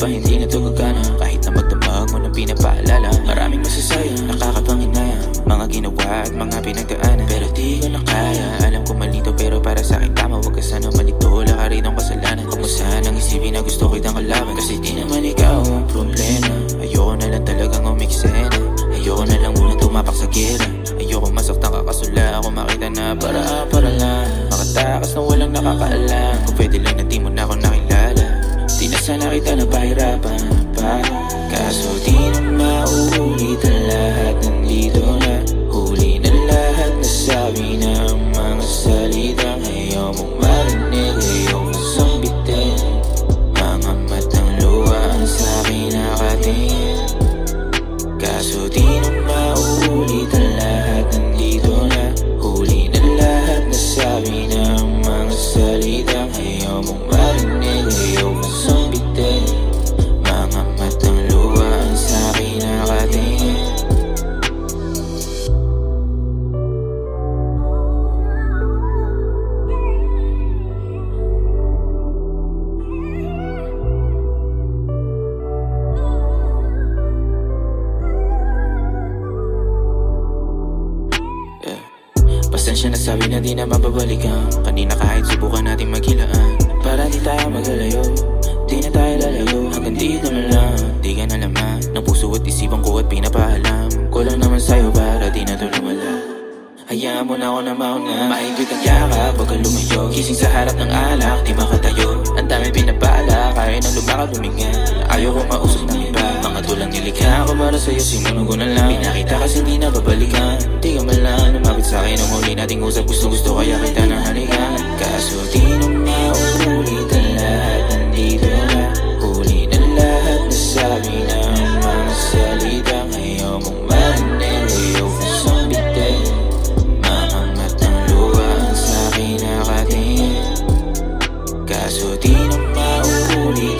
pa hindi na to gagana Kahit na magdamag mo ng pinapaalala. Maraming masasayang, nakakapanginaya Mga ginawa at mga pinagdaanan. Pero di ko na kaya. Alam ko malito pero para sa akin tama Huwag ka sana malito, laka rin ang kasalanan. Huwag mo sanang isipin na gusto kitang kalaban. Kasi di naman ikaw ang problema. Ayoko na lang talagang umiksena. Ayoko na lang muna tumapak sa gira Ayoko masaktan ka kasula Ako makita na para para lang. Makatakas na walang nakakaalam. Kung pwede lang na di mo na ako na sana kita na Pasensya na sabi na di na mababalikan. Kanina kahit subukan natin maghilaan. Para di tayo magalayo. Di na tayo lalayo Hanggang dito na lang. Di ka na laman Ng puso at isipan ko at pinapaalam. Kulang naman sa'yo para di na to lumala. Hayaan mo na ako na mauna. Maingit ang yakap. Huwag kang lumayo. Gising sa harap ng alak. Di makatayo. Ang dami pinapala. Kaya na lumakad lumingan Ayaw ko mausap ng iba. Mga tulang nilikha ko para sa'yo. Sinunog ko na lang. Pinakita kasi di na babalikan. Di ka nating usap gusto gusto kaya kita na halikan Kaso di na mauulit ang lahat Nandito na huli na lahat na sabi ng mga salita Ayaw mong marinig, ayaw mong sambitin Mahangat ang luha sa akin nakatingin Kaso di na mauulit